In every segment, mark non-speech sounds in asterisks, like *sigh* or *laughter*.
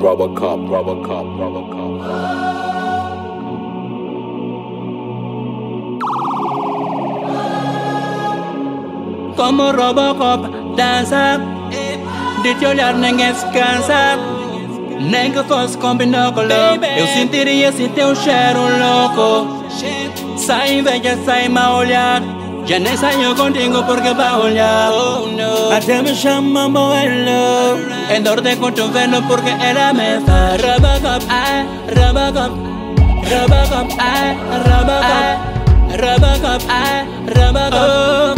Robocop, Robocop, Robocop. Como Robocop dança. De te olhar ninguém se cansa Nem que fosse com binóculo. Eu sentiria esse teu cheiro louco. Sai inveja, sai mal olhar Ya Janessa yo contigo porque va a oh no Hasta me llama moverlo En orden con tu velo porque era me fa Rabagam, ay, rabagam Rabagam, ay, rabagam Rabagam, ay, rabagam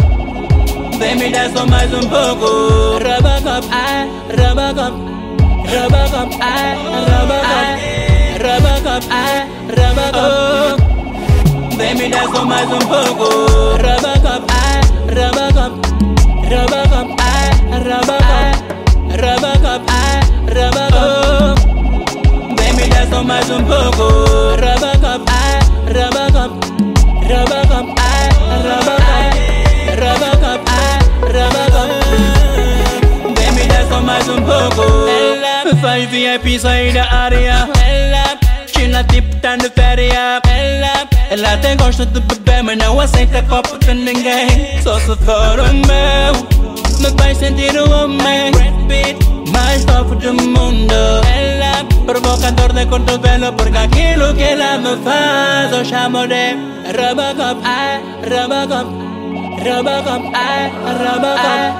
Vem me dar só mais um pouco Rabagam, ay, rabagam Rabagam, ay, rabagam Rabagam, ay, rabagam Vem me desce mais um pouco Rabacop, ai, rabacop Rabacop, ai, rabacop Rabacop, ai, rabacop Vem me desce mais um pouco Rabacop, ai, rabacop Rabacop, ai, rabacop Rabacop, ai, rabacop Vem me desce mais um pouco Ela VIP sair da área Ela Ela, tem gosto de beber Mas não aceita copo de ninguém. Só se for o meu. Me faz sentir o homem. Mais top do mundo. Ela, provocador de cotovelo Porque aquilo que ela me faz Eu chamo de Robocop, ai, Robocop. Robocop, ai, Robocop.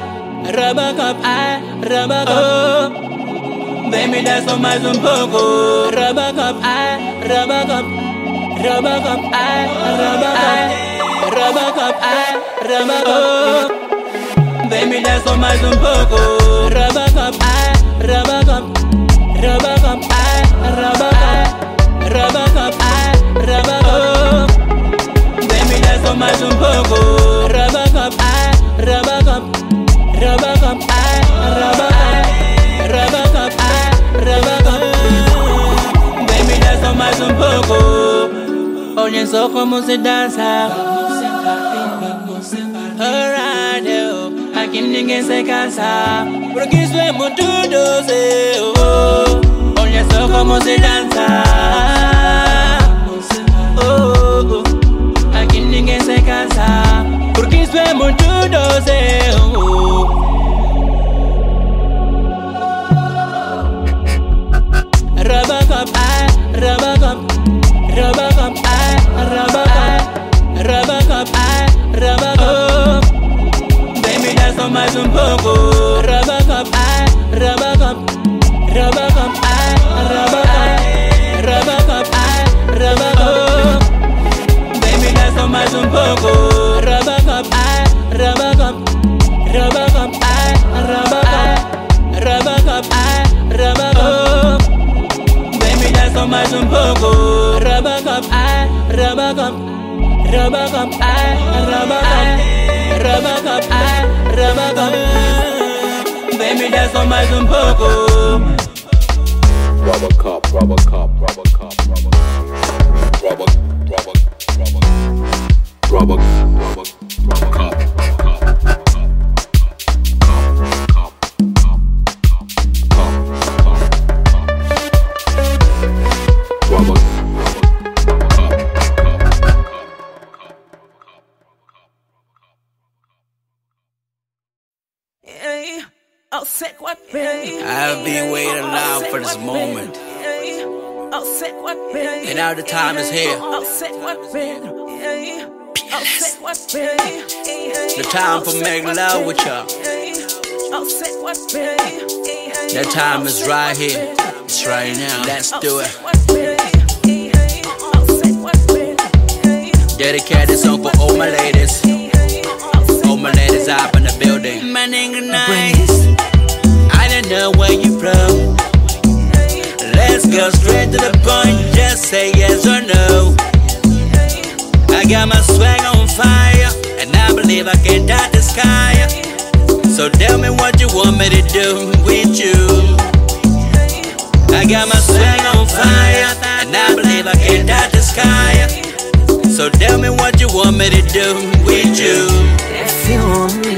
Robocop, ai, Robocop. Vem me dar só mais um pouco. Robocop, ai, Robocop Rubber cup, I, rubber cup, rubber cup, I, rubber cup. Vem me dançar mais um pouco. Rubber cup, I, rubber cup, rubber cup, I, rubber cup, rubber cup, I, rubber cup. Vem me dançar mais um pouco. Rubber cup, I, rubber cup, rubber cup, I, rubber cup, rubber cup, I, rubber cup. Vem me dançar mais um pouco. Só como se dança Alright, aqui ninguém se cansa Porque isso é muito doce oh. Só como se dança oh, oh. Aqui ninguém se cansa Porque isso é muito doce oh. mais um pouco. Rabacop, ai, rabacop, rabacop, ai, rabacop, rabacop, ai, rabacop. Baby, mais um pouco. Rabacop, ai, rabacop, rabacop, ai, rabacop, rabacop, ai, rabacop. Baby, mais um pouco. Rabacop, ai. Ramagam, I, ramagam, ramagam, I, ramagam. Baby, that's on my zumboko. Rubber cup, rubber cup, rubber cup, rubber cup. Rubber, rubber, rubber, rubber. Time for making love with y'all. I'll say what baby. That time is right here. It's right now. Let's do it. Dedicate this song for all my ladies. All my ladies up in the building. My nigga nice. I don't know where you from. Let's go straight to the point. Just say yes or no. I got my swag on fire, believe I can touch the sky. So tell me what you want me to do with you. I got my swag on fire, and I believe I can touch the sky. So tell me what you want me to do with you. If you want me,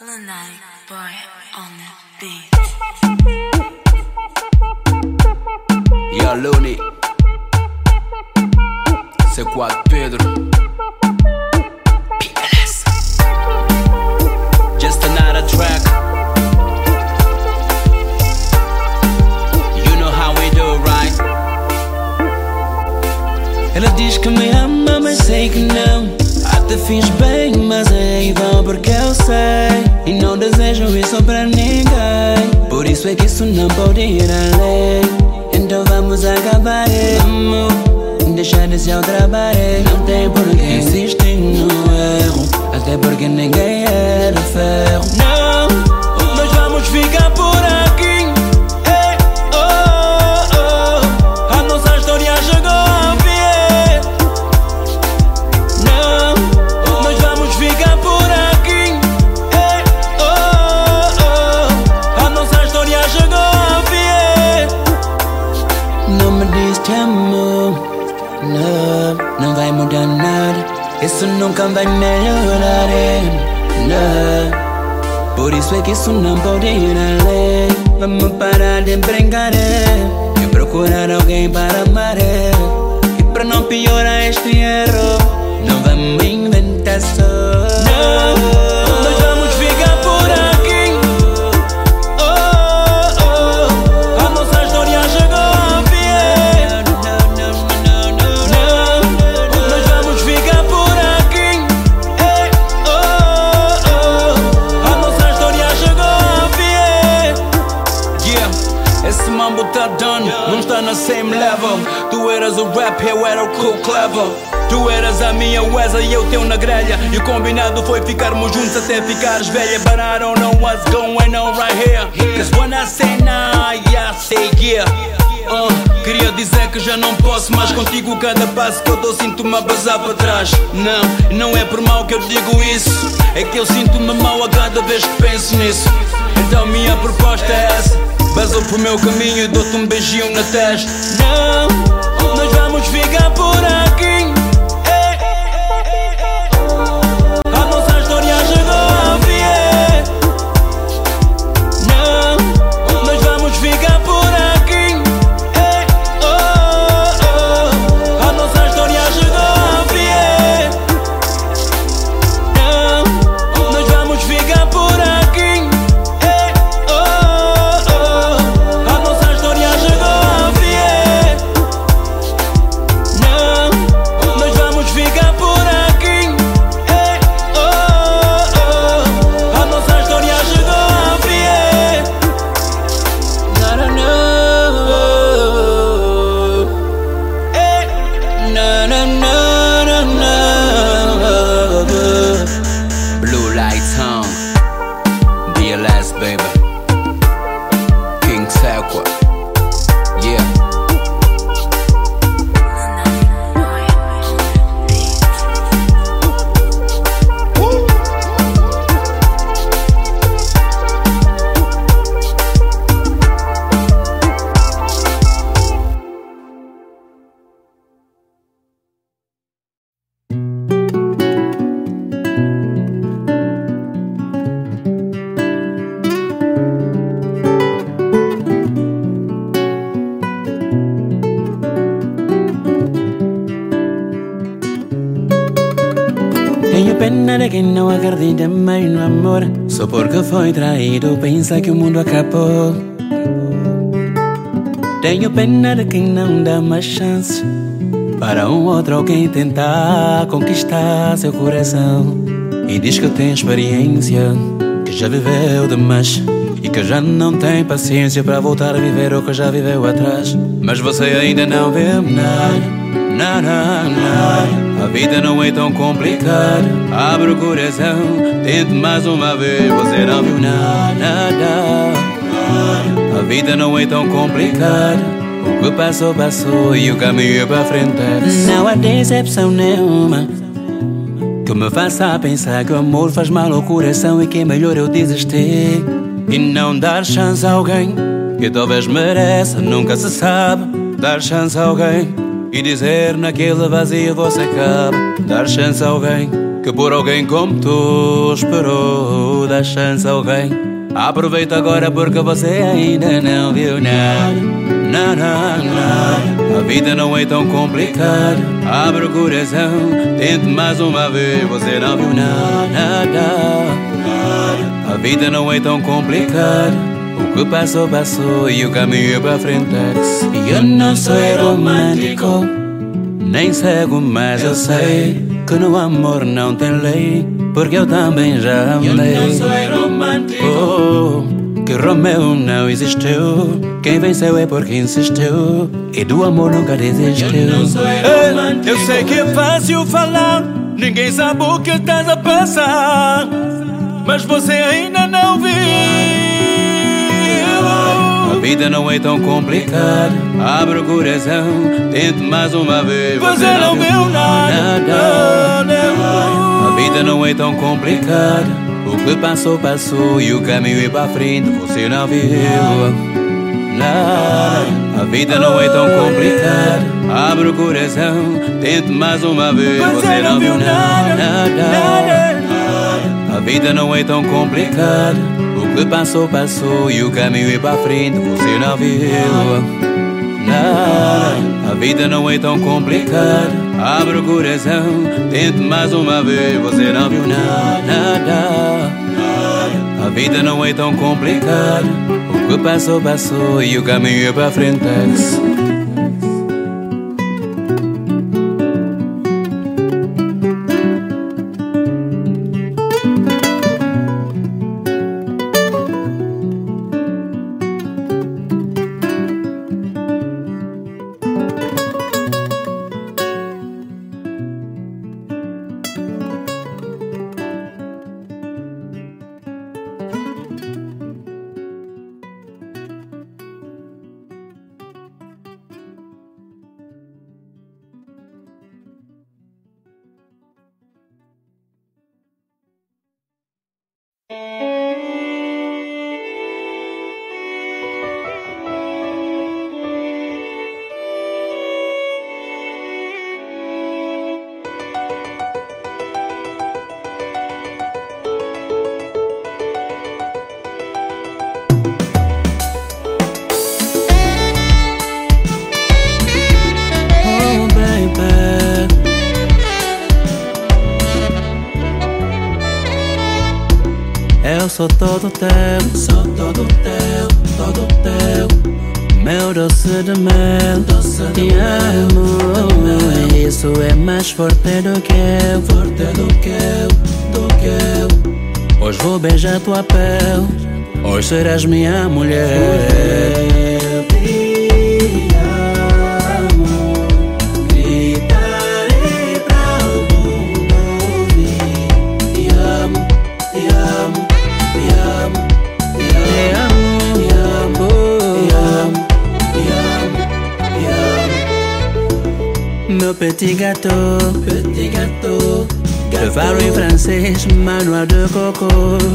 Lunatic boy on the beat. Yo, Looney. Pedro? PLS. Just another track. You know how we do, right? Ela diz que me ama, mas sei que não. Até fiz bem, vão porque eu sei. E não desejo isso pra ninguém. Por isso é que isso não pode ir além. Então vamos acabar, vamos. Deixar de se trabalho. Não tem por que insistir no erro. Até porque ninguém é de ferro. Não, vai melhorar. eh, Não. Por isso é que isso não pode ir além. Vamos parar de brincar eh, e procurar alguém para amar. eh. E para não piorar este erro, não vamos inventar só. Não, Tu eras o rap, eu era o cool clever. Tu eras a minha Wesley e eu teu na grelha. E o combinado foi ficarmos juntos até ficares velha. But I don't know what's going on right here. Cause when I say nah, yeah, I say yeah. Uh, queria dizer que já não posso mais contigo. Cada passo que eu dou, sinto-me a bazar para trás. Não, não é por mal que eu digo isso. É que eu sinto-me mal a cada vez que penso nisso. Então, minha proposta é essa. Basou pro meu caminho e dou-te um beijinho na testa. Não, porque foi traído pensa que o mundo acabou. Tenho pena de quem não dá mais chance Para um outro alguém tentar conquistar seu coração. E diz que tem experiência Que já viveu demais E que já não tem paciência para voltar a viver o que já viveu atrás. Mas você ainda não viu nada Nada, nada. A vida não é tão complicada. Abre o coração, tente mais uma vez. Você não viu nada, nada. A vida não é tão complicada. O que passou, passou e o caminho é para frente. Não há decepção nenhuma que me faça pensar que o amor faz mal ao coração e que é melhor eu desistir e não dar chance a alguém que talvez mereça. Nunca se sabe dar chance a alguém e dizer naquele vazio você cabe. Dar chance a alguém que por alguém como tu esperou. Dar chance a alguém. Aproveita agora porque você ainda não viu nada. Nada, nada. A vida não é tão complicada. Abre o coração, tente mais uma vez. Você não viu nada. A vida não é tão complicada. O que passou, passou e o caminho para frente. E eu não sou romântico, nem cego, mas eu sei que no amor não tem lei, porque eu também já amei. Eu não sou romântico. Oh, que Romeu não existiu. Quem venceu é porque insistiu. E do amor nunca desistiu. Eu não sou romântico. Eu sei que é fácil falar, ninguém sabe o que estás a passar. Mas você ainda não viu. A vida não é tão complicada. Abre o coração, tente mais uma vez. Você não viu nada. A vida não é tão complicada. O que passou, passou e o caminho é para frente. Você não viu nada. A vida não é tão complicada. Abre o coração, tente mais uma vez. Você não viu nada. A vida não é tão complicada. Que passou, passou e o caminho é para frente. Você não viu nada. A vida não é tão complicada. Abre o coração, tente mais uma vez. Você não viu nada. A vida não é tão complicada. O que passou, passou e o caminho é para frente. Sou todo teu, sou todo teu, todo teu. Meu doce de mel, doce de te amo. Isso é mais forte do que eu, forte do que eu, do que eu. Hoje vou beijar tua pele, hoje serás minha mulher. Petit gâteau, petit gâteau. De farine français, manoir de coco,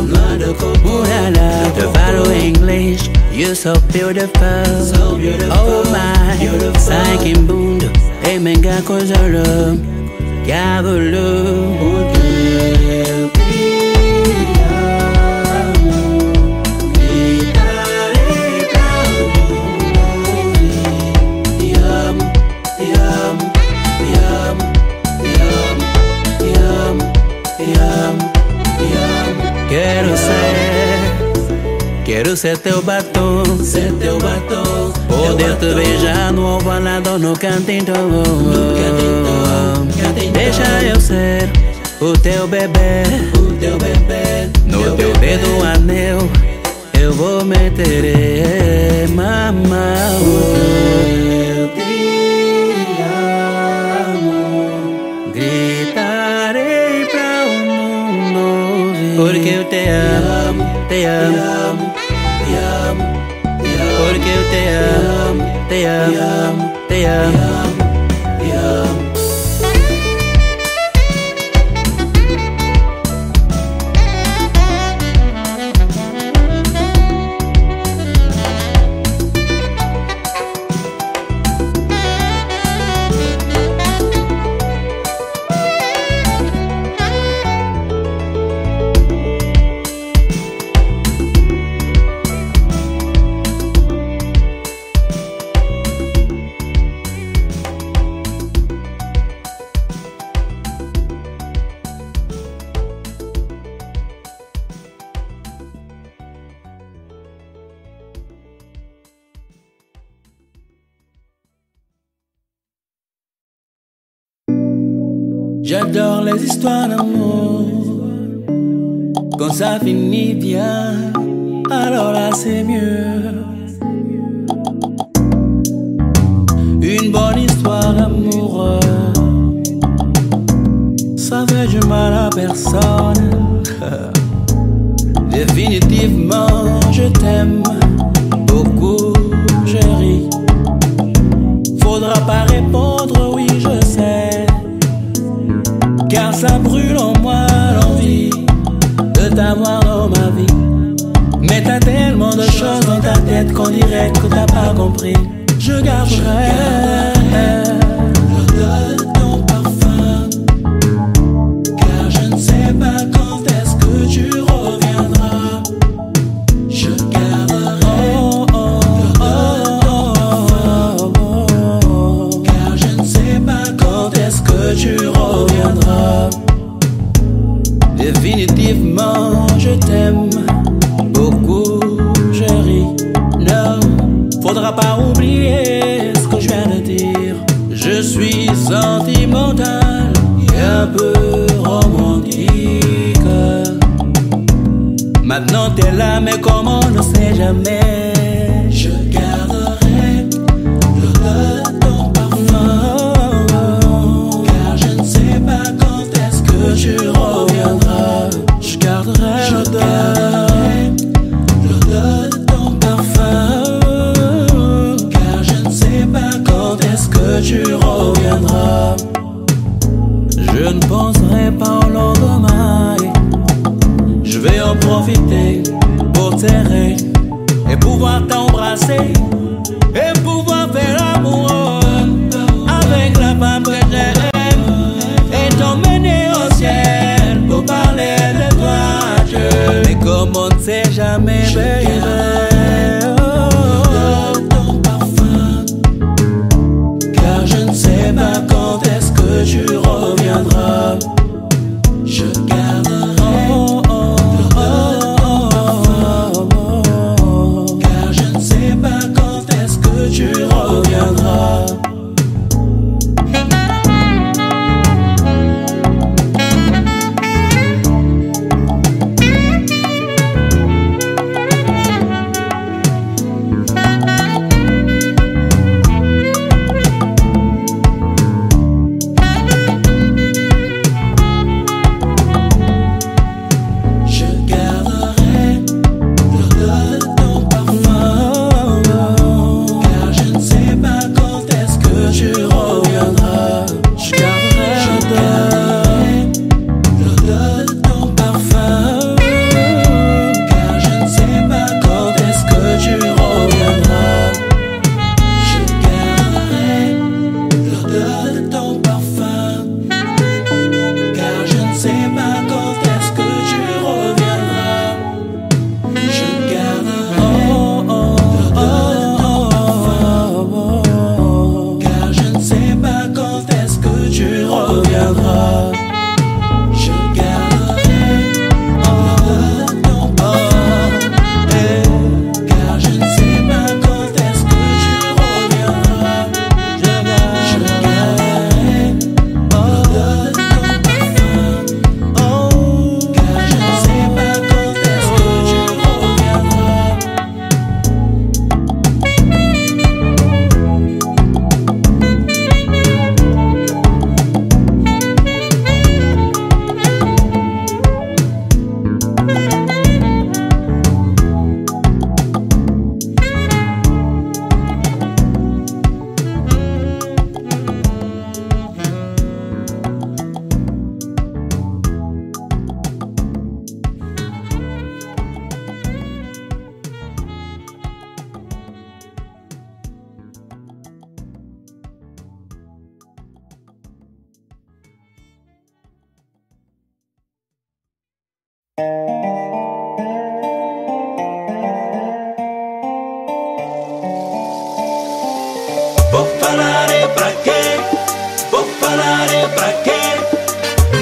noix de coco. Ooh la la, de farine English, you're so beautiful. So beautiful. Oh my, beautiful. cinq bound, et menga kozolo, gavulu. Oh dear. Quero ser teu batom, ser teu batom. Poder te beijar no ovalado no cantinho. Deixa eu ser o teu bebê, o teu bebê. No teu dedo anel, eu vou meter mamá. Eu te amo, gritarei pra o mundo ouvir. Porque eu te amo, te amo, te amo, eu te amo, te amo, te amo, histoires d'amour. Quand ça finit bien, alors là c'est mieux. Une bonne histoire d'amour. Ça fait du mal à personne. *laughs* Définitivement, je t'aime beaucoup, chérie. Faudra pas répondre. Car ça brûle en moi l'envie de t'avoir dans ma vie. Mais t'as tellement de choses dans ta tête qu'on dirait que t'as pas compris. Je garderai mírame got me, baby.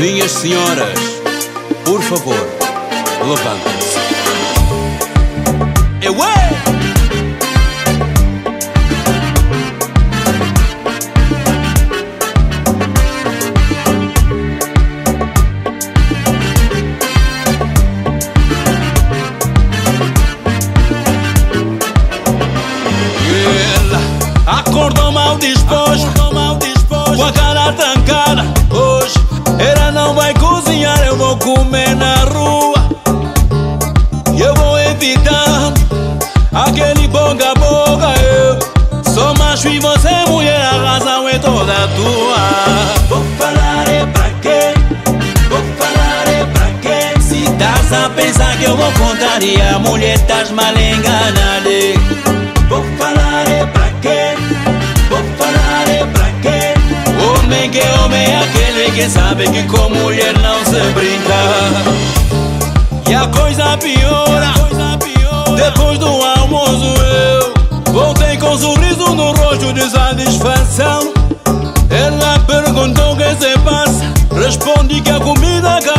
Minhas senhoras, por favor, levantem-se. Eu vou contar e a mulher estás mal enganada. Vou falar é pra quê? Vou falar é pra quê? Homem que é homem é aquele que sabe que com mulher não se brinca. E a coisa piora. Depois do almoço eu voltei com um sorriso no rosto de satisfação. Ela perguntou o que se passa. Respondi que a comida caiu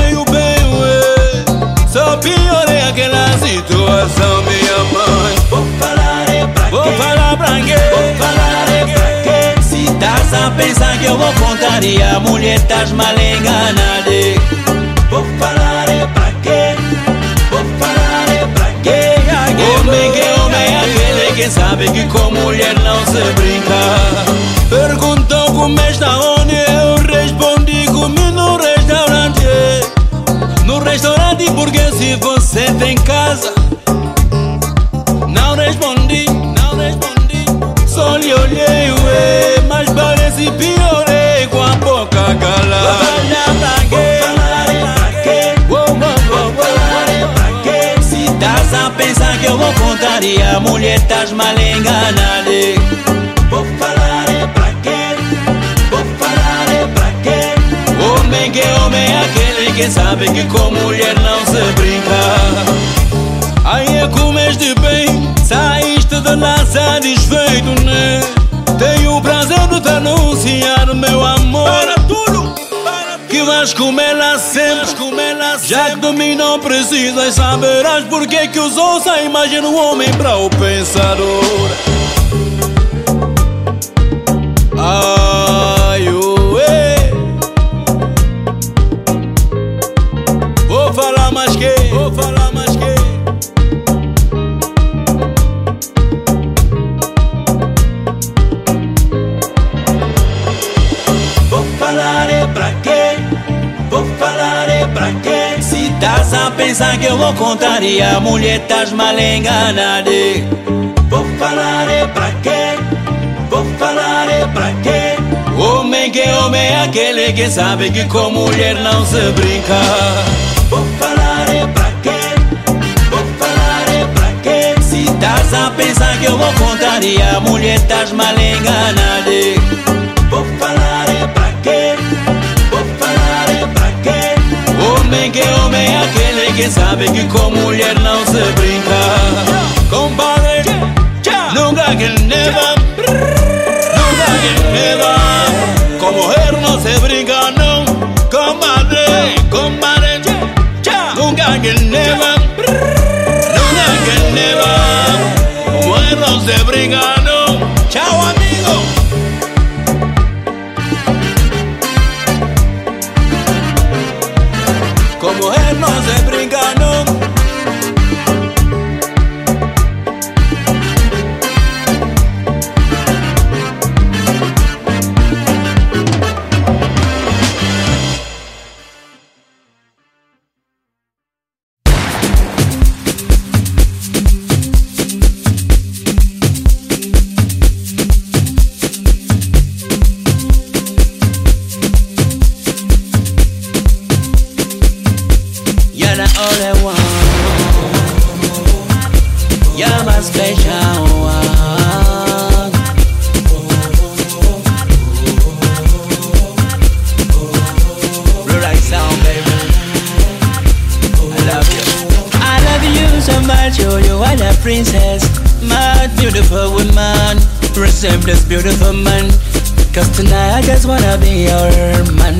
Vou falar pra quê? Vou falar pra? Se estás a pensar que eu vou contar e a mulher estás mal enganada. Vou falar pra quê? Vou falar pra quê? Homem que homem é aquele que sabe que com mulher não se brinca. Perguntou como está onde eu respondi comi no restaurante. No restaurante porque se você tem casa piorei com a boca calada? Se estás a pensar que eu vou contar E a mulher estás mal enganada Vou falar é pra quê? Vou falar é pra quê? Homem que é homem é aquele que sabe que com mulher não se brinca. Aí é comeste bem, saíste de lá satisfeito, né? Tenho o prazer de te anunciar, meu amor. Para tudo! Que vais comer lá sempre, lá Já que de mim não precisas, saberás porque que os ouça a imagem do homem para o pensador. Ai, Se estás a pensar que eu vou contar e a mulher estás mal enganada. Vou falar é pra quê? Vou falar é pra quê? Homem que homem é aquele que sabe que com mulher não se brinca. Vou falar é pra quê? Vou falar é pra quê? Se estás a pensar que eu vou contar e a mulher estás mal enganada. Homem que homem é aquele que sabe que com mulher não se brinca. Compadre, nunca que never, nunca que never. Com mulher não se brinca não. Comadre, comadre, nunca que never, nunca que never. Com mulher não se brinca não. Tchau amigo. Beautiful this beautiful man. Cause tonight I just wanna be your man.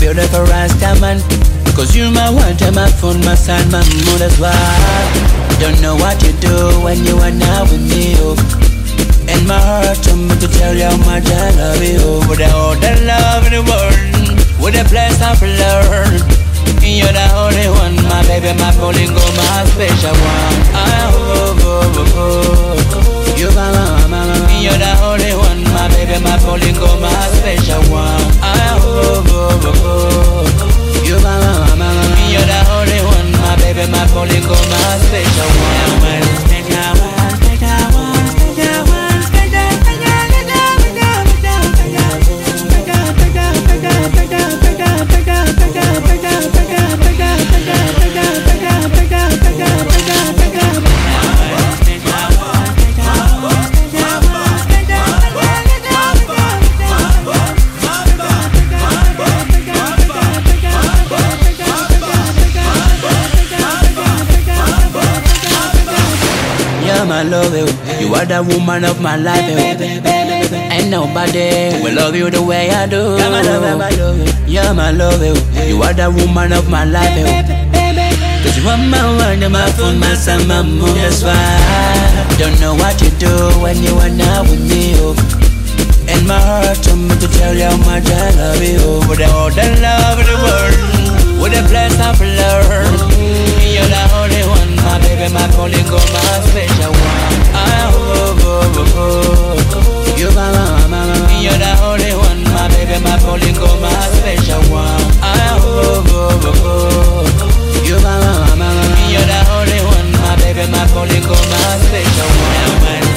Beautiful Rasta man Cause you're my one time my phone, my son, my moon That's why Don't know what you do when you are not with me oh. And my heart told me to tell you how much I love you. With all the love in the world With a place of learn You're the only one, my baby, my polygo, my special one. I oh, oh, oh, oh. You my mama, You're the only one, my baby, my polygo, my special one I oh, oh, oh, oh. You my mama, mama, mama. You're the only one, my baby, my polygo, my special one, My love you. You are the woman of my life. eh. eh, eh, eh Ain't nobody will love you the way I do. Yeah, my love you. Yeah, my love oh. you. Are the woman of my life. eh. Oh. Cause you are my one, and my phone, my son, my moon. That's why I don't know what you do when you are not with me. Oh. And my heart told me to tell you how much I love you. With all the love in the world, with a bless of love. You're my baby, my polygo, my special one. I oh, oh, oh, oh. You my mama, mama. You're the only one, my baby, my polygo, my special one. I oh, oh, oh, oh. You my mama, mama. You're the only one, my baby, my polygo, my special one.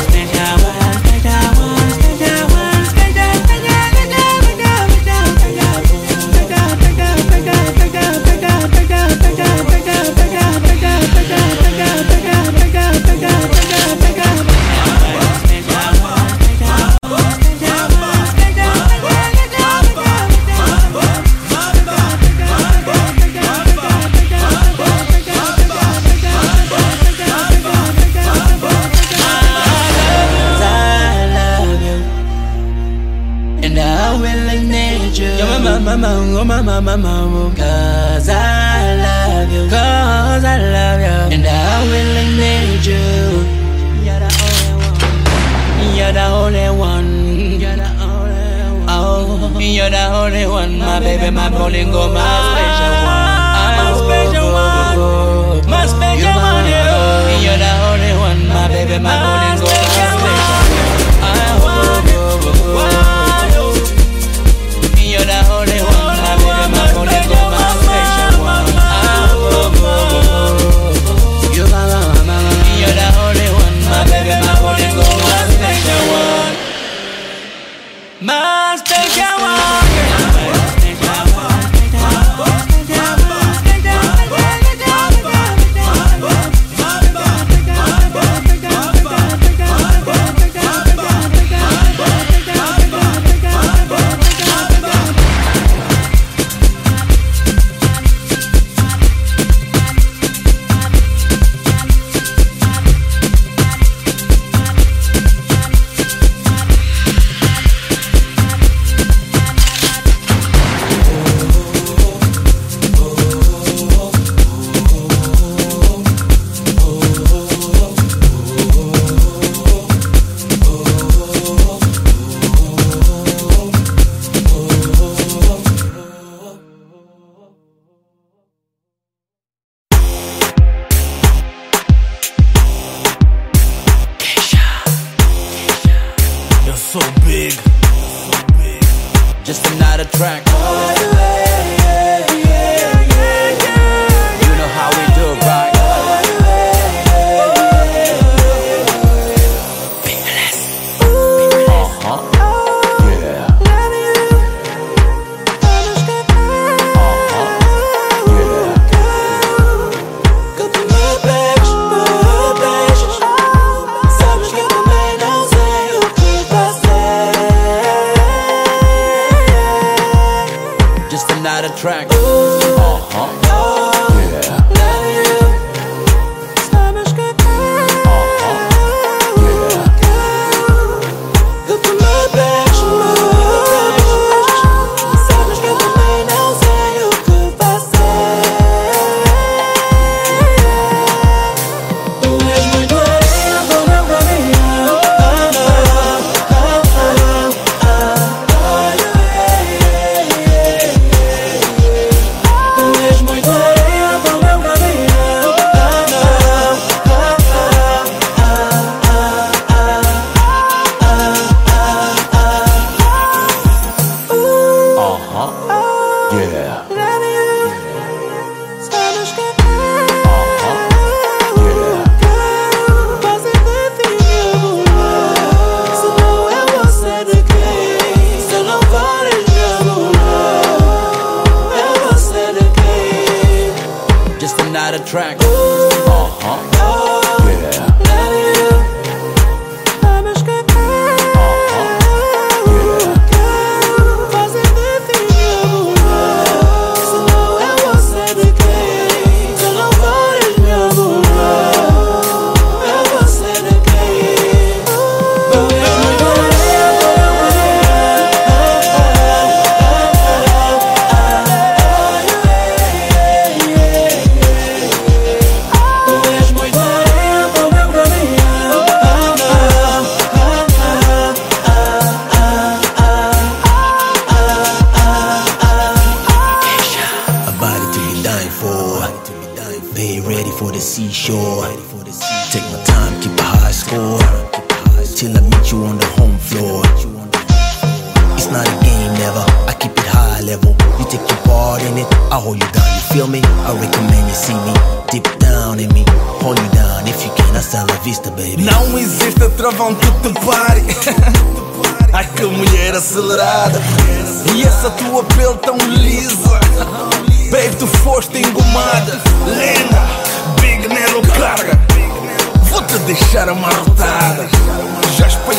Track.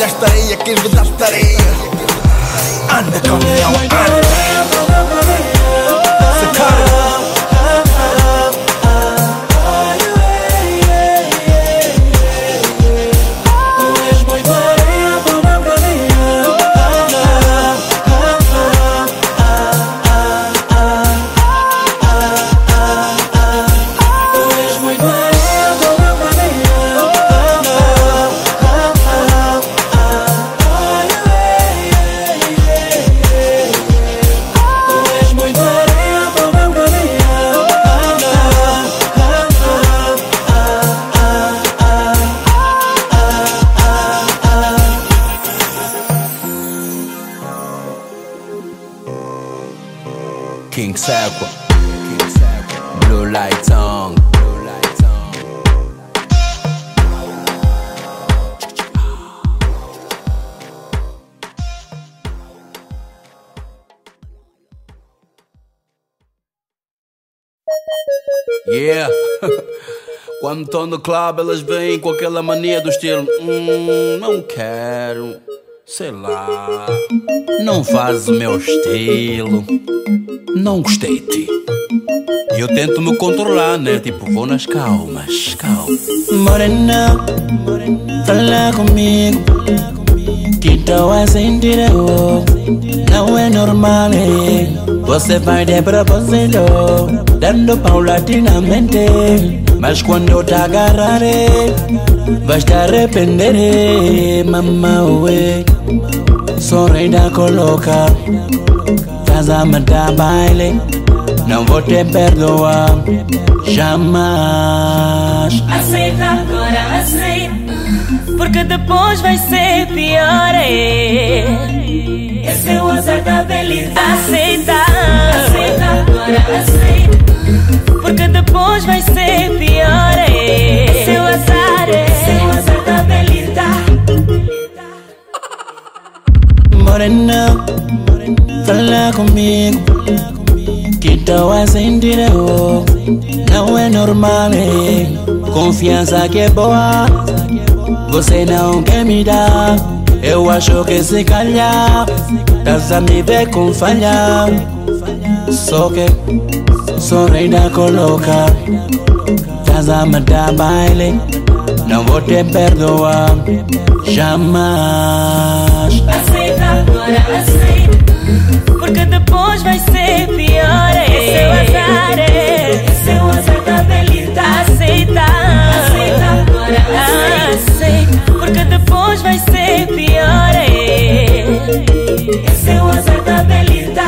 gastar e aqueles que gastar e anda Sakwa. Blue light tongue. Yeah. *laughs* Quando estão no club, elas vêm com aquela mania do estilo: Hum, não quero. Sei lá. Não faz o meu estilo. Não gostei de ti. E eu tento me controlar, né? Tipo, vou nas calmas, calma. Morena, fala comigo Que tô a sentir eu Não é normal, eh? Você vai de propósito Dando paulatinamente Mas quando te agarrar, eh, Vais te arrepender, eh, Sou rei da colocar Casa-me da baile Não vou te perdoar Jamais Aceita agora, aceita. Porque depois vai ser pior. É. Esse é o azar da beleza. Aceita, aceita agora, aceita. Porque depois vai ser pior. É. Esse é o azar, é. Esse é o azar da beleza. Morena, fala comigo. Que tô a sentir eu Não é normal? Confiança que é boa. Você não quer me dar. Eu acho que se calhar Tás a me ver com falha. Só que Sou rei da colocar Tás a me dar baile. Não vou te perdoar. Jamais. Aceita agora, aceita. Porque depois vai ser pior. É. Esse é azar, é. Esse é azar da beleza. Aceita, aceita agora, aceita. Porque depois vai ser pior. É. Esse é azar da beleza.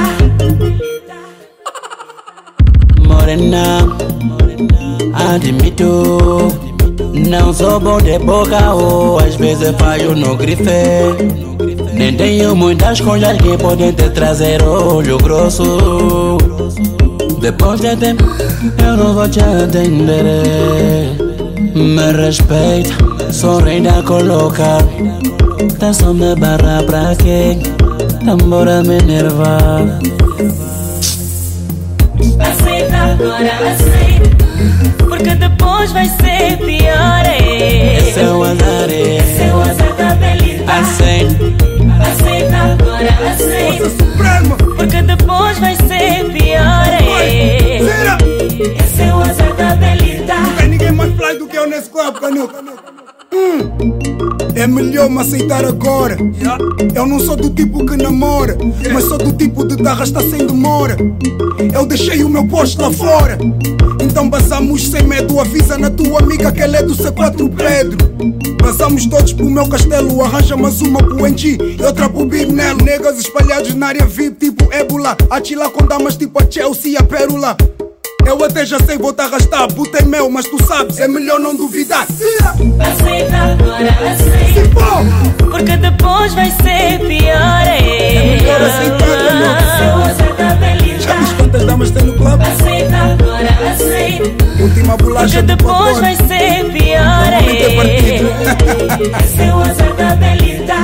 Morena, admito Não sou bom de boca ou às vezes falho no grife Nem tenho muitas coisas que podem te trazer olho grosso Depois de tempo eu não vou te atender Me respeita, sou rei da colocar Tá só me barra pra quê? Tambora me enervar Aceita agora, aceita. Porque depois vai ser pior. É. Esse é o azar, é. Esse é o azar da beleza. Aceita Aceita agora, aceita. Porque depois vai ser pior. É. Esse é o azar da beleza. Tem ninguém mais fly do que eu nesse club, canuco. Hum. É melhor me aceitar agora. Eu não sou do tipo que namora, mas sou do tipo de te arrastar sem demora. Eu deixei o meu posto lá fora. Então passamos sem medo, avisa na tua amiga que ela é do C4 Pedro. Passamos todos pro meu castelo, arranja mais uma pro NG e outra pro Big Nelo. Negas espalhados na área VIP, tipo ébola. Atila com damas tipo a Chelsea a Pérola. Eu até já sei, vou-te arrastar. Puta é meu, mas tu sabes, é melhor não duvidar. Aceita agora, aceita. Porque depois vai ser pior. É, é melhor aceitar, é melhor aceitar. Já quantas damas tem no clube? Aceita agora, aceita. Última bolacha Porque depois vai ser pior. É, seu azar belita.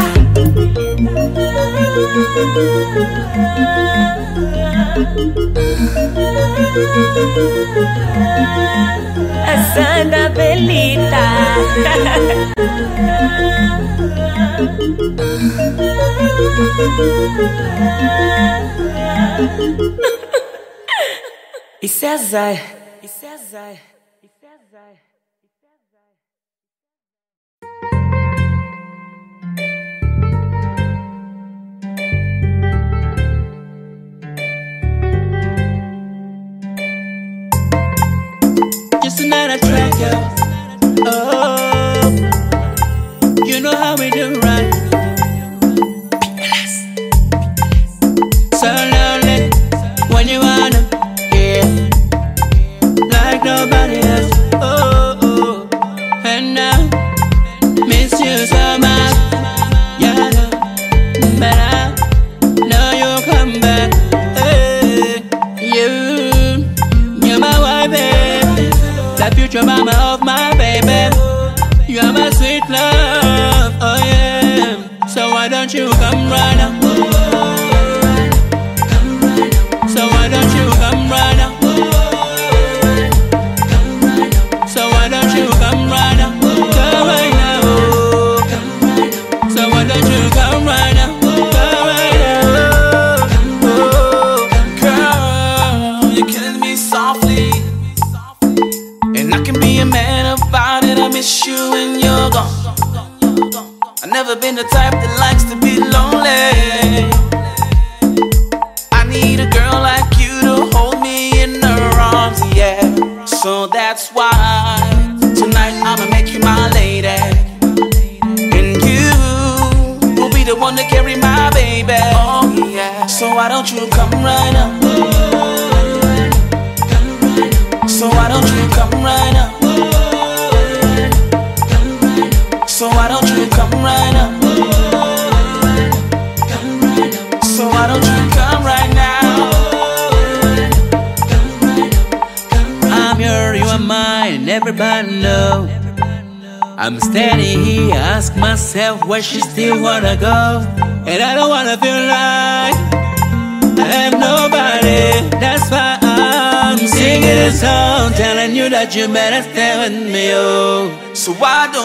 A Santa Belita. Isso é azar. Isso é azar. Isso é azar.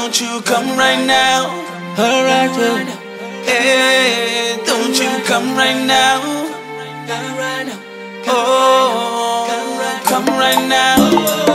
don't you come right now? Alright, hey, don't you come right now? Oh, come right now.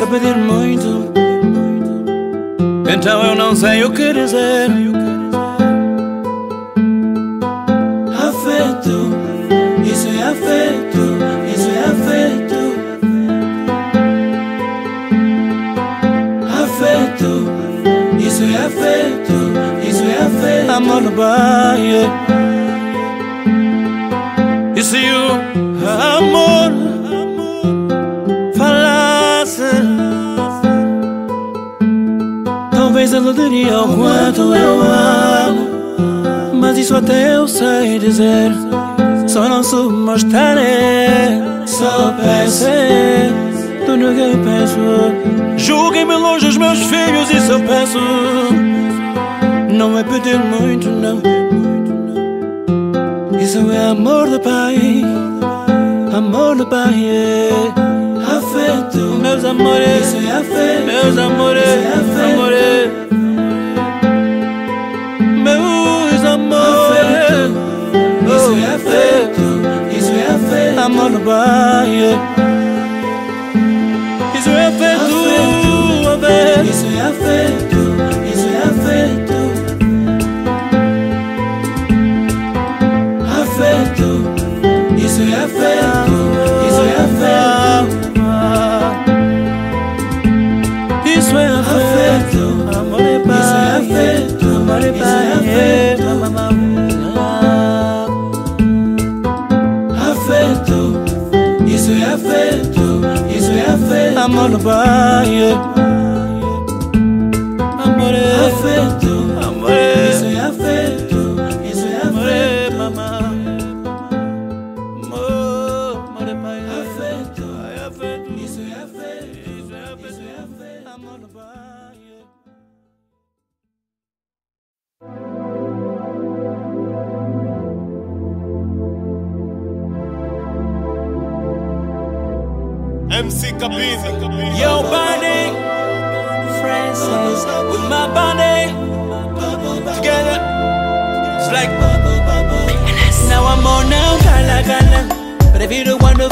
For pedir muito. Então eu não sei o que dizer. Afeto, isso é afeto, isso é afeto. Afeto, isso é afeto, isso é afeto. Amor no bairro E se o amor ele diria o quanto eu amo Mas isso até eu sei dizer. Só não sou mostrarei Só peço tudo que eu peço. Julguem-me longe os meus filhos Isso eu peço. Não é pedir muito não. Isso é amor do pai, amor do pai é. Afeto, meus amores, isso é afeto, meus amores, isso é afeto. amores, fait, ils ont fait, à I'm Ils ont fait tout avec, ils ont fait tout, ils ont fait tout. A fait tout, ils ont fait tout, ils ont fait tout. Ils ont fait. I'm all about you. I'm.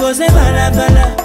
cause a bala bala.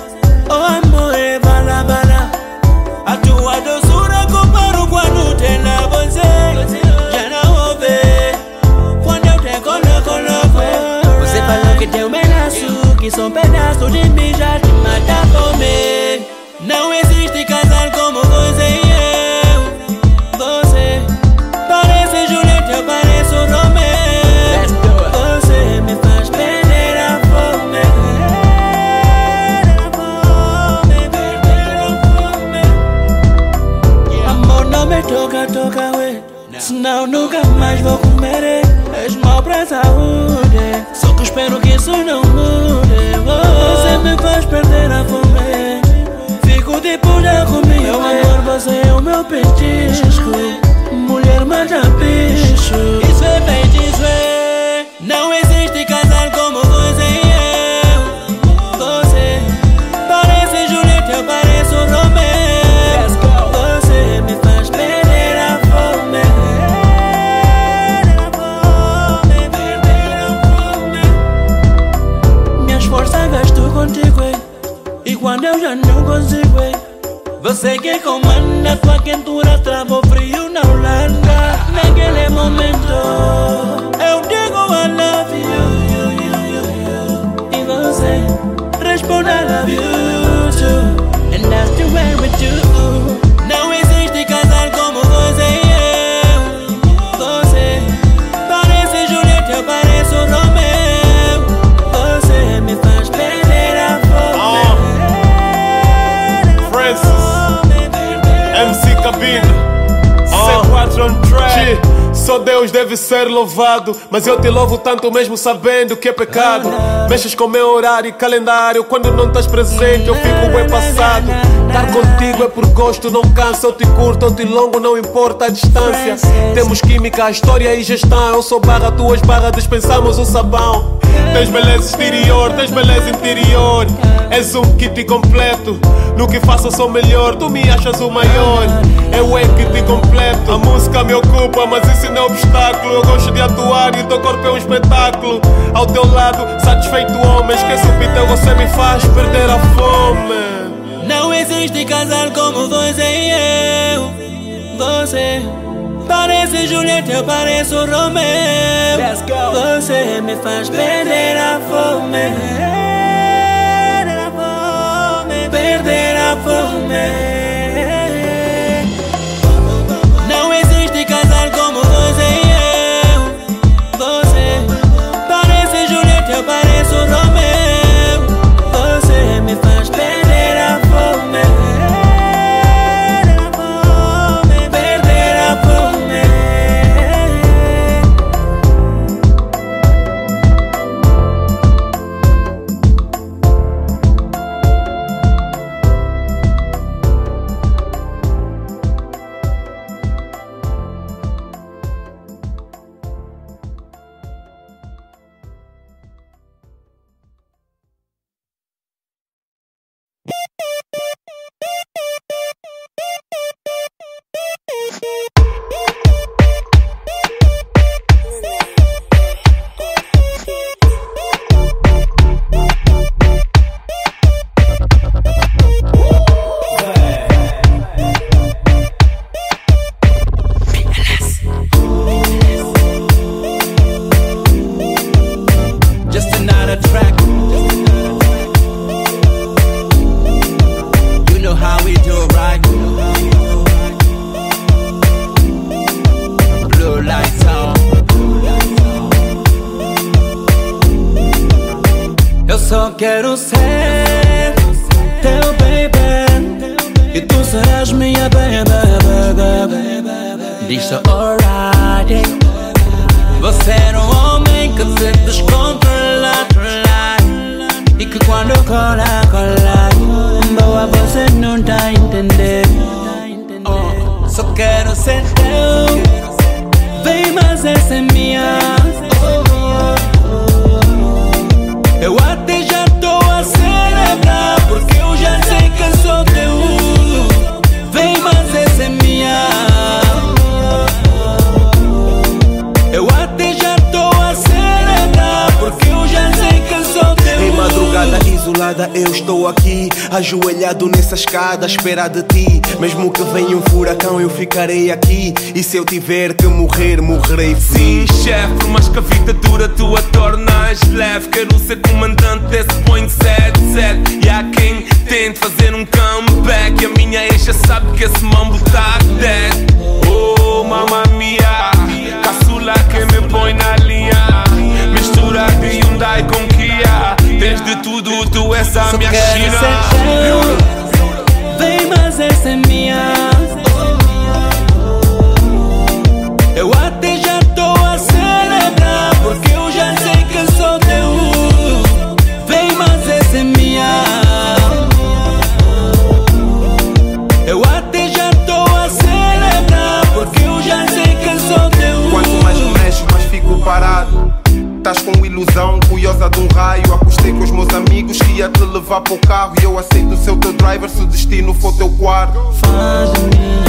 Mas eu te louvo tanto mesmo sabendo que é pecado. Mexes com meu horário e calendário, quando não estás presente eu fico bem passado. Estar contigo é por gosto, não cansa, eu te curto, eu te longo, não importa a distância. Temos química, história e gestão. Eu sou barra, tu és barra, dispensamos o sabão. Tens beleza exterior, tens beleza interior. És um kit completo. No que faço sou melhor, tu me achas o maior. Eu é que te completo. A música me ocupa, mas isso não é obstáculo. Eu gosto de atuar e o teu corpo é um espetáculo. Ao teu lado, satisfeito feito homem. Esquece o pita, você me faz perder a fome. Não existe casal como você e eu. Você parece Julieta, eu pareço Romeu. Você me faz perder a fome. Perder a fome. Perder a fome. Aqui Ajoelhado nessa escada à espera de ti Mesmo que venha um furacão eu ficarei aqui E se eu tiver que morrer, morrerei Sim, feliz chefe, por mais que a vida dura, tu a tornas leve. Quero ser comandante desse point 77. E há quem tente fazer um comeback. E a minha ex já sabe que esse mambo tá dead. Oh, mamma mia, caçula que me põe na linha. Mistura de Hyundai com Kia. Tens de tudo, tu és a Só minha China. teu Vem, mas essa é minha Eu Apostei com os meus amigos que ia te levar para o carro E eu aceito ser o teu driver se o destino for teu quarto Faz de mim,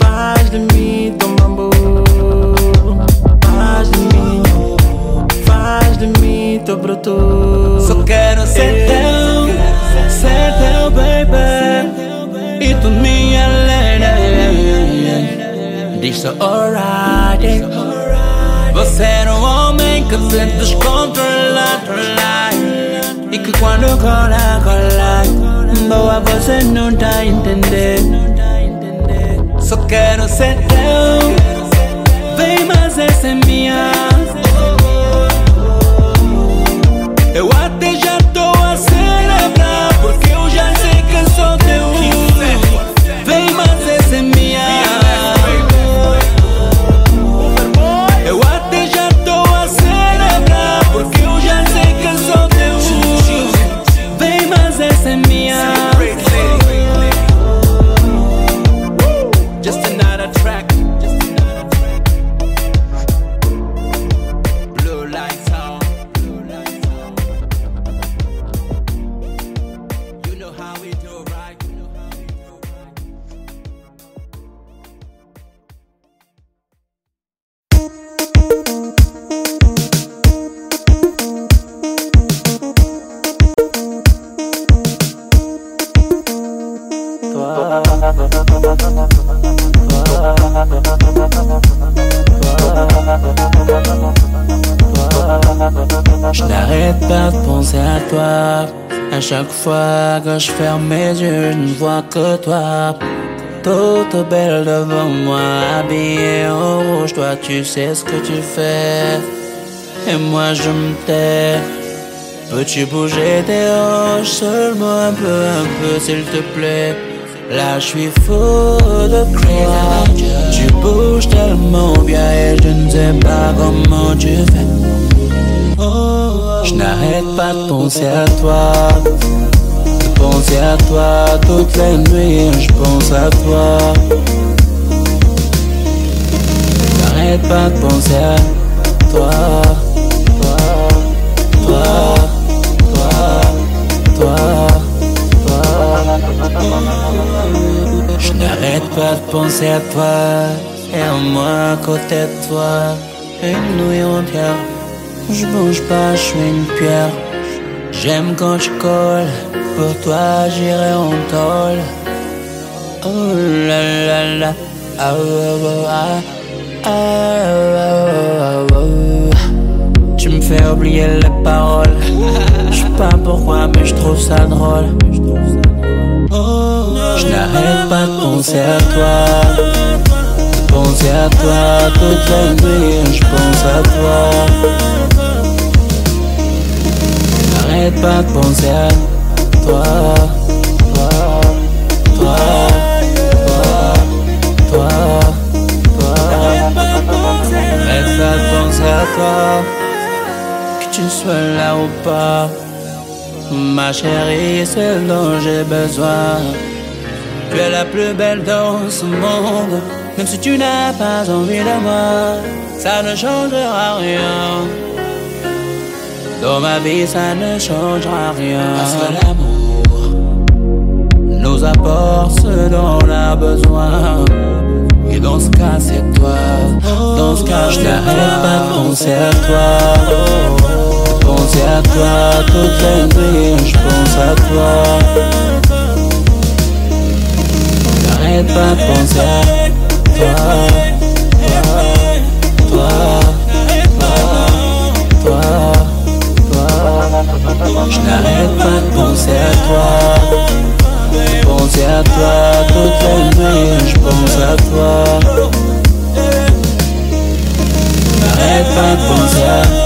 faz de mim teu mambo. Faz de mim, faz de mim teu broto. Só quero ser teu, ser teu baby. E tu minha lady. Diz só alright. Você era um homem que se descontrola, trola. E que quando cola, cola Boa, você não tá entender Só quero ser teu Vem, mas essa é minha Je n'arrête pas de penser à toi. À chaque fois que je ferme mes yeux, je ne vois que toi. Toute belle devant moi, habillée en rouge, toi tu sais ce que tu fais. Et moi je me tais. Peux-tu bouger tes hanches seulement un peu, un peu s'il te plaît? Là je suis fou de croire Tu bouges tellement bien et je ne sais pas comment tu fais. Je n'arrête pas de penser à toi. De penser à toi toutes les nuits Je pense à toi. Je n'arrête pas de penser à toi. Toi, toi toi, toi. Je n'arrête pas de penser à toi et à moi à côté de toi. Une nuit entière, je bouge pas, je suis une pierre. J'aime quand tu colles, pour toi j'irai en tôle. Oh la la la, ah, ah, ah, ah, ah, ah, ah. Tu me fais oublier les paroles. Je sais pas pourquoi, mais je trouve ça drôle. Je n'arrête pas de penser à toi. Penser à toi toute la nuit, je pense à toi. N'arrête pas de penser à toi. Toi, toi, toi, toi, toi. J'arrête pas de penser à toi que tu sois là ou pas. Ma chérie, celle dont j'ai besoin. Tu es la plus belle dans ce monde. Même si tu n'as pas envie de moi, ça ne changera rien. Dans ma vie, ça ne changera rien. Parce que l'amour nous apporte ce dont on a besoin. Et dans ce cas, c'est toi. Dans ce cas, je n'arrête pas de penser à toi. De penser à toi toute la nuit, je pense à toi. J'arrête pas de penser à toi. Toi, toi, toi, toi. Je n'arrête pas de penser à toi. Penser à toi toute la nuit, je pense à toi. N'arrête pas de penser à toi.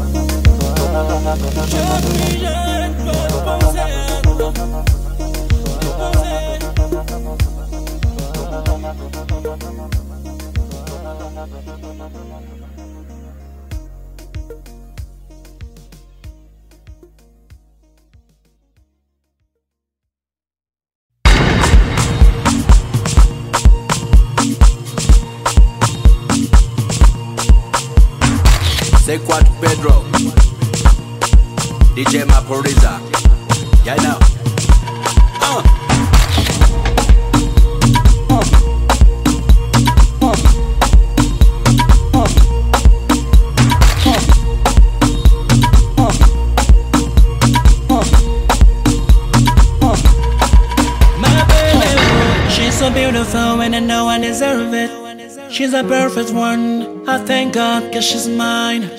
She's a perfect one. I thank God cause she's mine.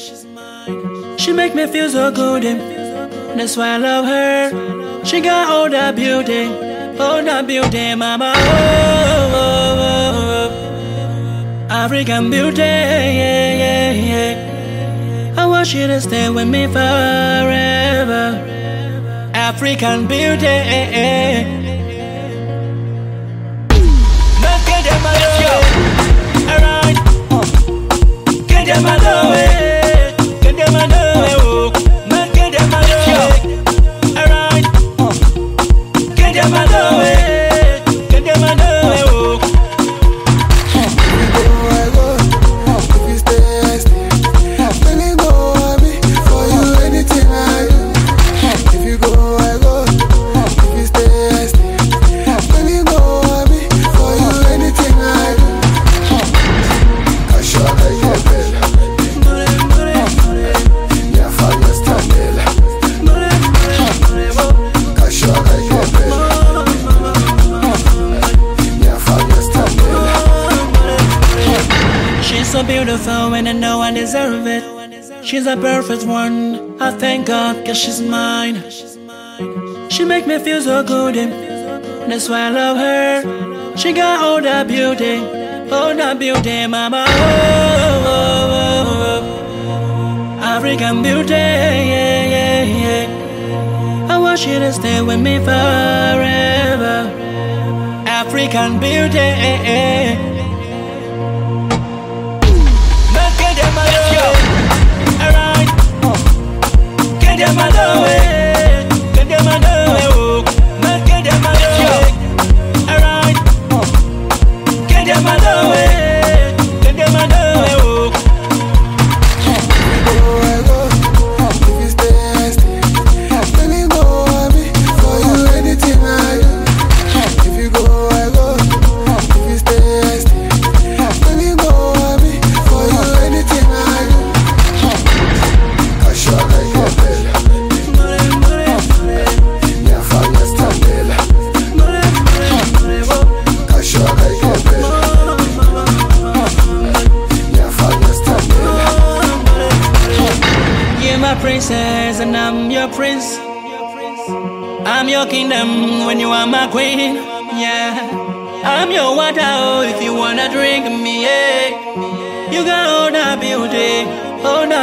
She make me feel so good. and That's why I love her. She got all that beauty, all that beauty, mama. Oh, oh, oh. African beauty, yeah, yeah, yeah. I want you to stay with me forever. African beauty. I love her. She got all that beauty, all that beauty, mama. Oh, oh, oh. African beauty, yeah, yeah, yeah. I want you to stay with me forever. African beauty.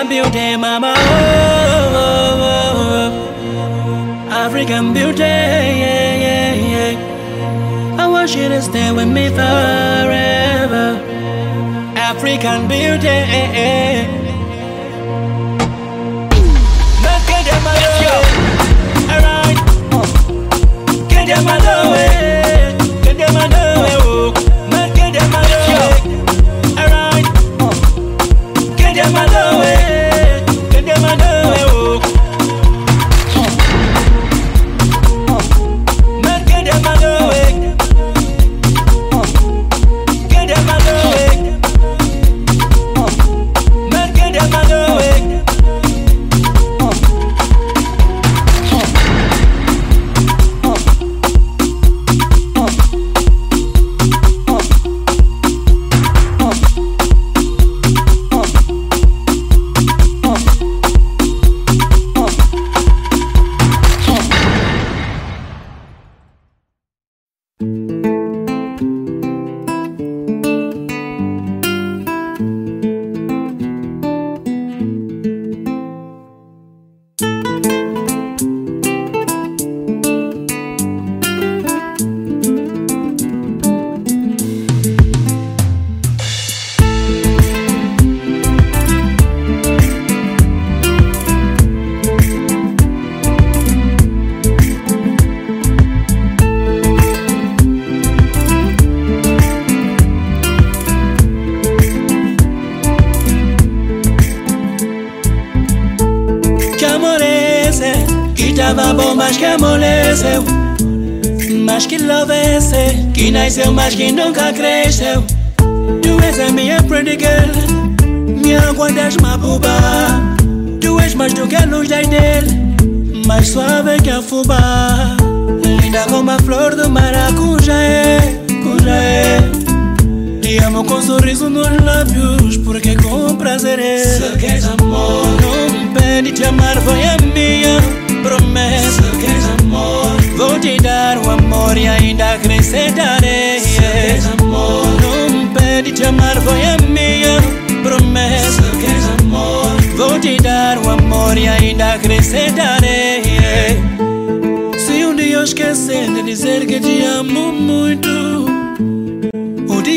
Beauty, mama. African beauty, yeah, yeah, yeah. I want you to stay with me forever. African beauty.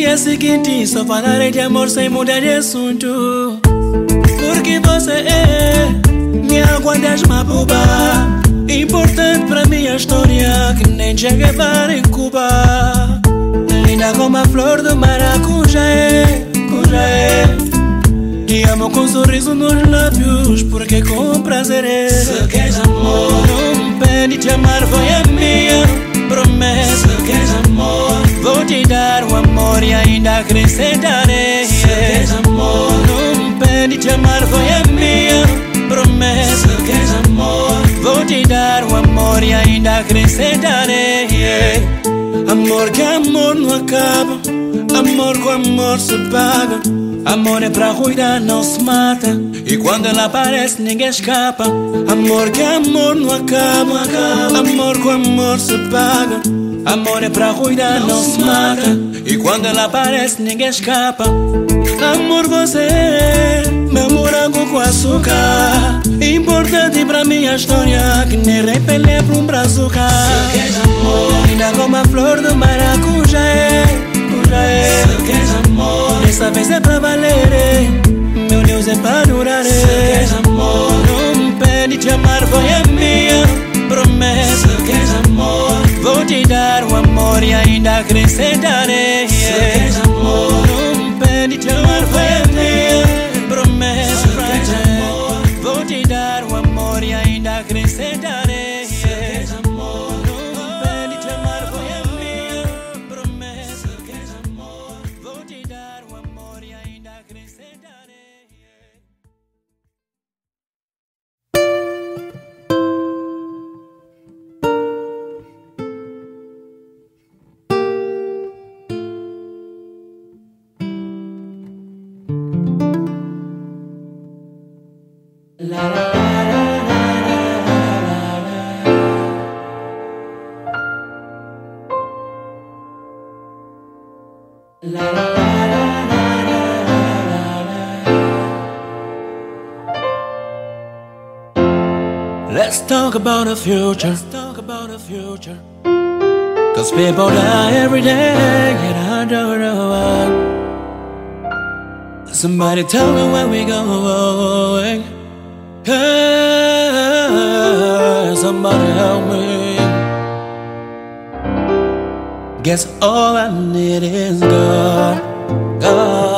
Dia seguinte só falarei de amor sem mudar de assunto Porque você é minha água das mabuba Importante pra minha história que nem Che Guevara em Cuba Linda como a flor do maracujá é, cuja é Te amo com sorriso nos lábios porque com prazer é Se queres amor, não me pede te amar foi a minha promessa Se queres amor, vou te dar o amor e ainda acrescentarei Se queres amor, não pede te amar foi a minha promessa Se queres amor, vou te dar o amor e ainda acrescentarei Amor que amor não acaba. Amor com amor se paga. Amor é pra cuidar, não se mata. E quando ela aparece, ninguém escapa. Amor que amor não acaba. Amor com amor se paga. Amor é pra cuidar, não se mata. E quando ela aparece, ninguém escapa. Amor, você é meu morango com açúcar. Importante pra minha história, que nem repelé pra um brazuca. Linda como a flor do maracujá. Cujá Dessa vez é pra valer. é. Meu Deus é pra durar. é. Não me pede te amar, foi a minha promessa. Vou te dar o amor e ainda acrescentarei. Não me pede talk about the future. Let's talk about the future. Cause people die every day, and I don't know why. Somebody tell me where we going. Hey, somebody help me. Guess all I need is God. God.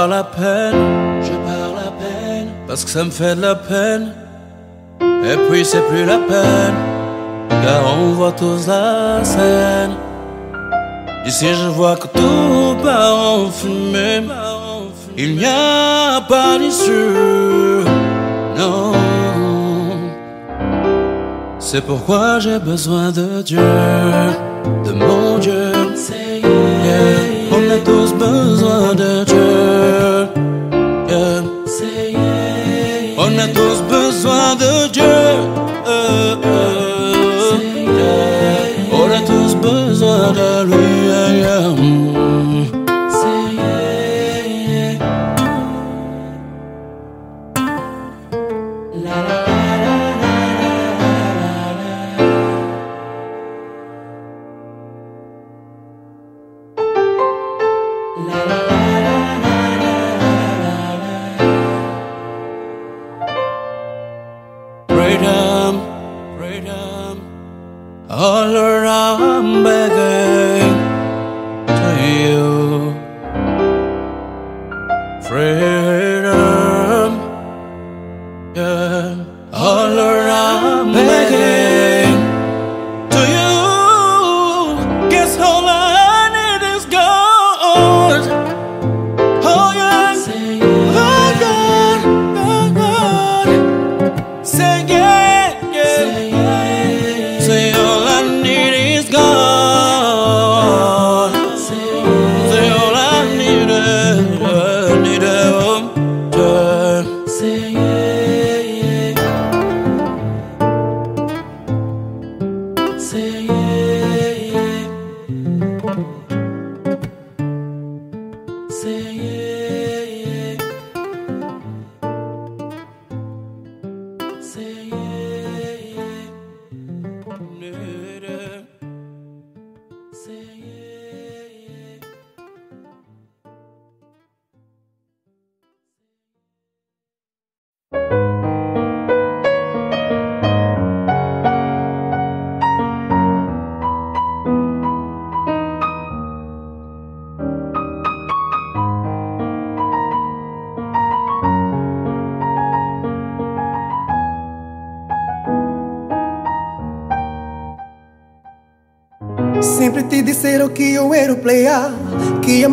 Parle à peine, je parle à peine, parce que ça me fait de la peine. Et puis c'est plus la peine, car on voit tous la scène. D'ici je vois que tout part en fumée. Il n'y a pas d'issue, non. C'est pourquoi j'ai besoin de Dieu, de mon Dieu. Yeah. On a tous besoin de Dieu. Besoin de Dieu. Euh, euh. On a tous besoin de lui.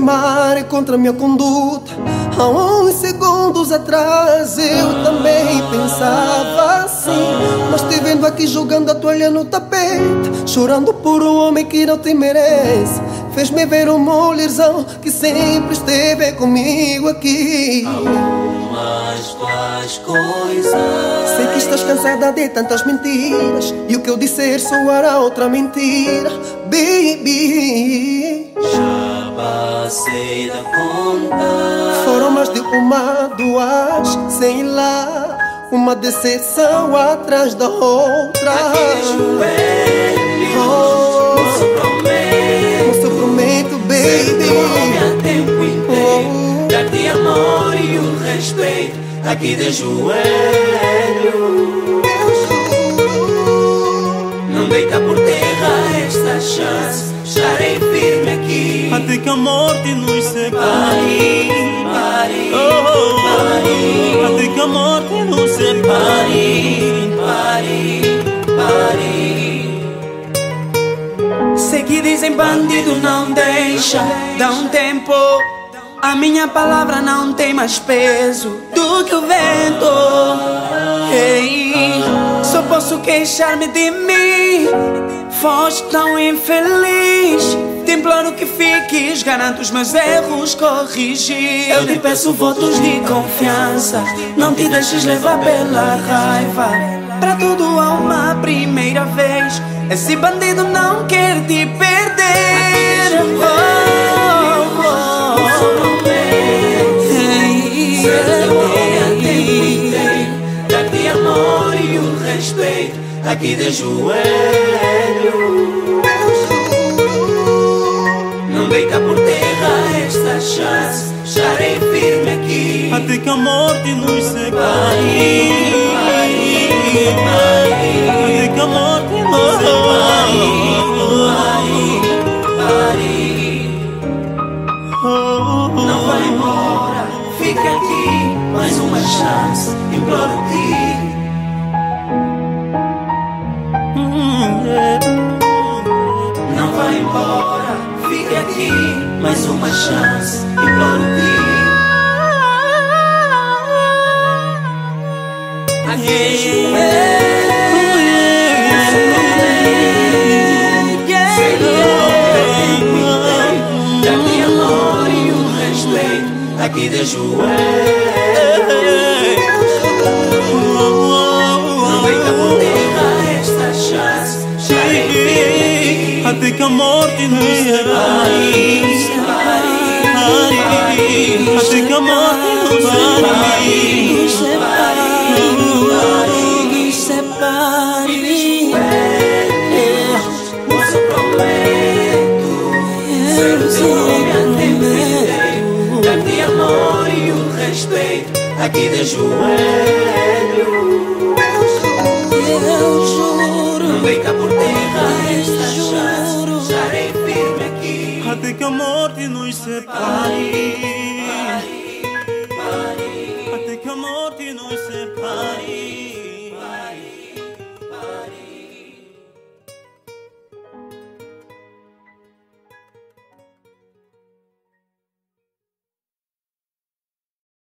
É contra minha conduta. Há uns segundos atrás eu também pensava assim Mas te vendo aqui jogando a toalha no tapete Chorando por um homem que não te merece Fez-me ver uma mulherzão que sempre esteve comigo aqui. Mas tuas coisas. Sei que estás cansada de tantas mentiras E o que eu disser soará outra mentira Baby passei da conta. Foram mais de uma, duas, sei lá Uma decepção atrás da outra. Aqui de joelhos Oh. Moço prometo. Moço, prometo, baby. A tempo inteiro Dar-te amor e o respeito. Aqui de joelhos Não deita por terra esta chance. Estarei Até que a morte nos separe Pare, oh, pare, Até que a morte nos separe pare, pare Sei que dizem bandido não deixa, dá um tempo. A minha palavra não tem mais peso do que o vento. Ei, só posso queixar-me de mim. Foste tão infeliz. Te imploro que fiques, garanto os meus erros corrigir. Eu te peço votos de confiança. Não te deixes levar pela raiva. Pra tudo há uma primeira vez. Esse bandido não quer te perder. Oh, amor e o respeito Aqui de joelhos deita por terra esta chance Estarei firme aqui. Até que a morte nos separe Até que a morte nos separe Não vai embora, fica aqui Mais uma chance, imploro-te fica aqui Mais uma chance, imploro-te Aqui Dar-te amor e o respeito Aqui de joelhos Até que a morte nos separe Até que a morte nos separe Moço, prometo Ser o teu homem a tempo inteiro Dar-te amor e o respeito Aqui de joelhos Não deita por terra esta a morte nos separe. Até que a morte nos separe.